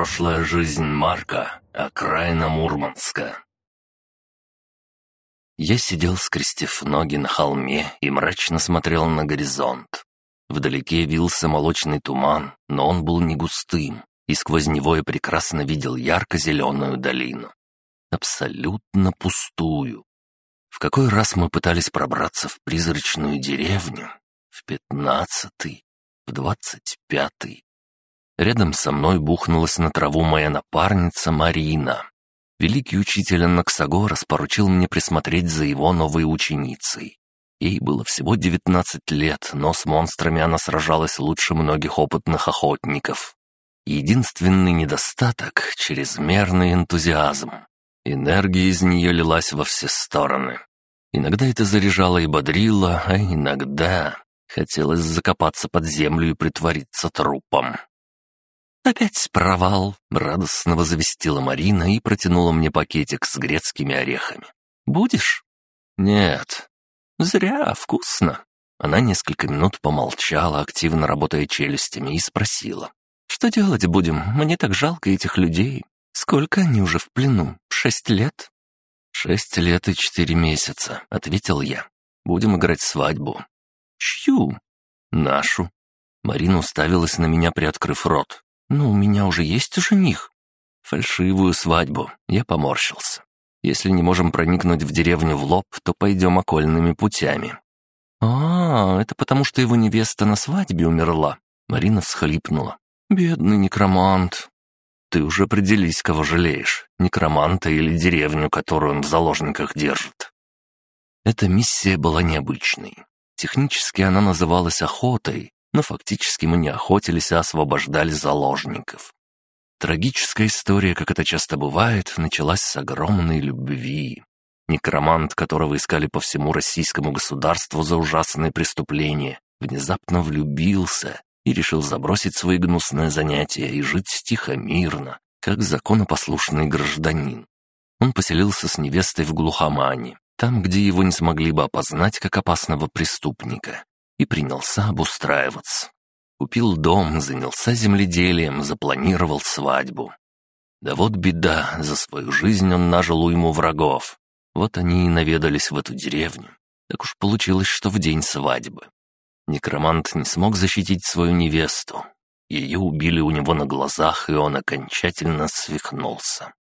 Прошлая жизнь Марка, окраина Мурманска. Я сидел, скрестив ноги на холме и мрачно смотрел на горизонт. Вдалеке вился молочный туман, но он был не густым, и сквозь него я прекрасно видел ярко-зеленую долину. Абсолютно пустую. В какой раз мы пытались пробраться в призрачную деревню? В пятнадцатый, в двадцать пятый. Рядом со мной бухнулась на траву моя напарница Марина. Великий учитель Анаксагорас поручил мне присмотреть за его новой ученицей. Ей было всего девятнадцать лет, но с монстрами она сражалась лучше многих опытных охотников. Единственный недостаток — чрезмерный энтузиазм. Энергия из нее лилась во все стороны. Иногда это заряжало и бодрило, а иногда хотелось закопаться под землю и притвориться трупом. «Опять провал!» — радостно возвестила Марина и протянула мне пакетик с грецкими орехами. «Будешь?» «Нет». «Зря, вкусно». Она несколько минут помолчала, активно работая челюстями, и спросила. «Что делать будем? Мне так жалко этих людей. Сколько они уже в плену? Шесть лет?» «Шесть лет и четыре месяца», — ответил я. «Будем играть свадьбу». «Чью?» «Нашу». Марина уставилась на меня, приоткрыв рот. «Ну, у меня уже есть жених». «Фальшивую свадьбу», — я поморщился. «Если не можем проникнуть в деревню в лоб, то пойдем окольными путями». «А, это потому, что его невеста на свадьбе умерла?» Марина всхлипнула. «Бедный некромант». «Ты уже определись, кого жалеешь, некроманта или деревню, которую он в заложниках держит». Эта миссия была необычной. Технически она называлась охотой, но фактически мы не охотились, а освобождали заложников. Трагическая история, как это часто бывает, началась с огромной любви. Некромант, которого искали по всему российскому государству за ужасные преступления, внезапно влюбился и решил забросить свои гнусные занятия и жить тихо-мирно, как законопослушный гражданин. Он поселился с невестой в глухомане, там, где его не смогли бы опознать как опасного преступника, и принялся обустраиваться. Купил дом, занялся земледелием, запланировал свадьбу. Да вот беда, за свою жизнь он нажил уйму врагов. Вот они и наведались в эту деревню. Так уж получилось, что в день свадьбы. Некромант не смог защитить свою невесту. Ее убили у него на глазах, и он окончательно свихнулся.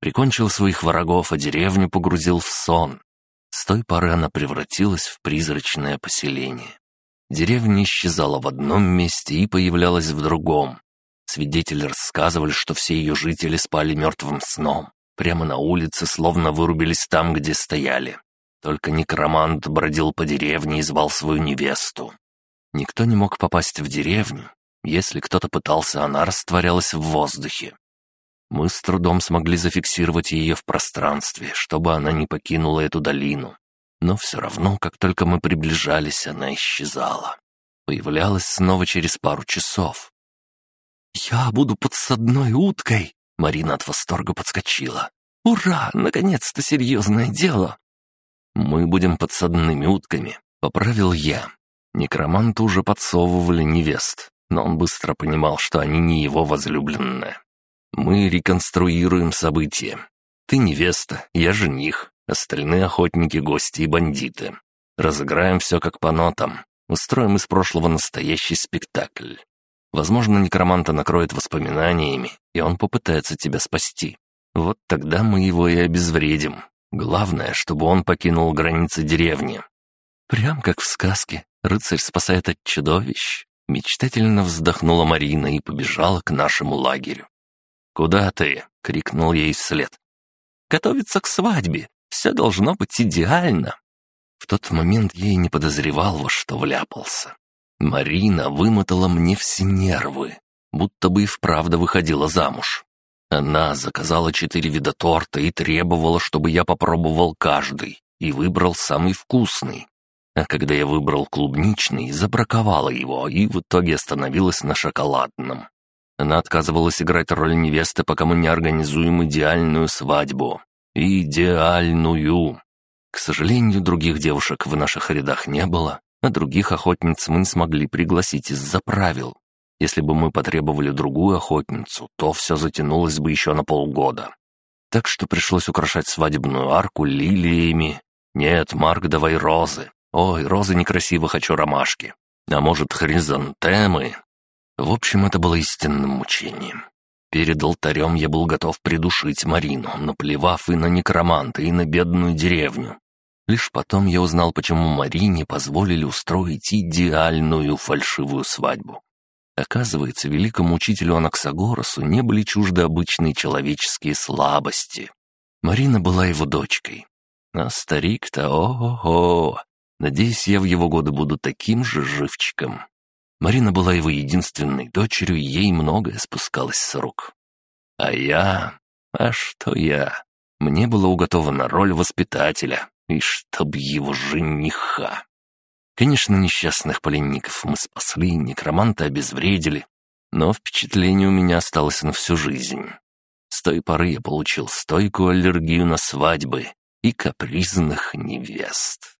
Прикончил своих врагов, а деревню погрузил в сон. С той поры она превратилась в призрачное поселение. Деревня исчезала в одном месте и появлялась в другом. Свидетели рассказывали, что все ее жители спали мертвым сном. Прямо на улице, словно вырубились там, где стояли. Только некромант бродил по деревне и звал свою невесту. Никто не мог попасть в деревню. Если кто-то пытался, она растворялась в воздухе. Мы с трудом смогли зафиксировать ее в пространстве, чтобы она не покинула эту долину. Но все равно, как только мы приближались, она исчезала. Появлялась снова через пару часов. «Я буду подсадной уткой!» Марина от восторга подскочила. «Ура! Наконец-то серьезное дело!» «Мы будем подсадными утками», — поправил я. Некроманту уже подсовывали невест, но он быстро понимал, что они не его возлюбленные. «Мы реконструируем события. Ты невеста, я жених, Остальные охотники, гости и бандиты. Разыграем все как по нотам. Устроим из прошлого настоящий спектакль. Возможно, некроманта накроет воспоминаниями, и он попытается тебя спасти. Вот тогда мы его и обезвредим. Главное, чтобы он покинул границы деревни. Прям как в сказке. Рыцарь спасает от чудовищ. Мечтательно вздохнула Марина и побежала к нашему лагерю. «Куда ты?» — крикнул ей вслед. «Готовиться к свадьбе. Все должно быть идеально. В тот момент я и не подозревал, во что вляпался. Марина вымотала мне все нервы, будто бы и вправду выходила замуж. Она заказала четыре вида торта и требовала, чтобы я попробовал каждый и выбрал самый вкусный. А когда я выбрал клубничный, забраковала его и в итоге остановилась на шоколадном. Она отказывалась играть роль невесты, пока мы не организуем идеальную свадьбу. Идеальную. К сожалению, других девушек в наших рядах не было, а других охотниц мы не смогли пригласить из-за правил. Если бы мы потребовали другую охотницу, то все затянулось бы еще на полгода. Так что пришлось украшать свадебную арку лилиями. Нет, Марк, давай розы. Ой, розы некрасиво, хочу ромашки. А может, хризантемы? В общем, это было истинным мучением. Перед алтарем я был готов придушить Марину, наплевав и на некроманта, и на бедную деревню. Лишь потом я узнал, почему Марине позволили устроить идеальную фальшивую свадьбу. Оказывается, великому учителю Анаксагоросу не были чужды обычные человеческие слабости. Марина была его дочкой. А старик-то, о-о-о! Надеюсь, я в его годы буду таким же живчиком. Марина была его единственной дочерью, и ей многое спускалось с рук. А я... А что я? Мне была уготована роль воспитателя, и чтоб его жениха. Конечно, несчастных пленников мы спасли, некроманта обезвредили, но впечатление у меня осталось на всю жизнь. С той поры я получил стойкую аллергию на свадьбы и капризных невест.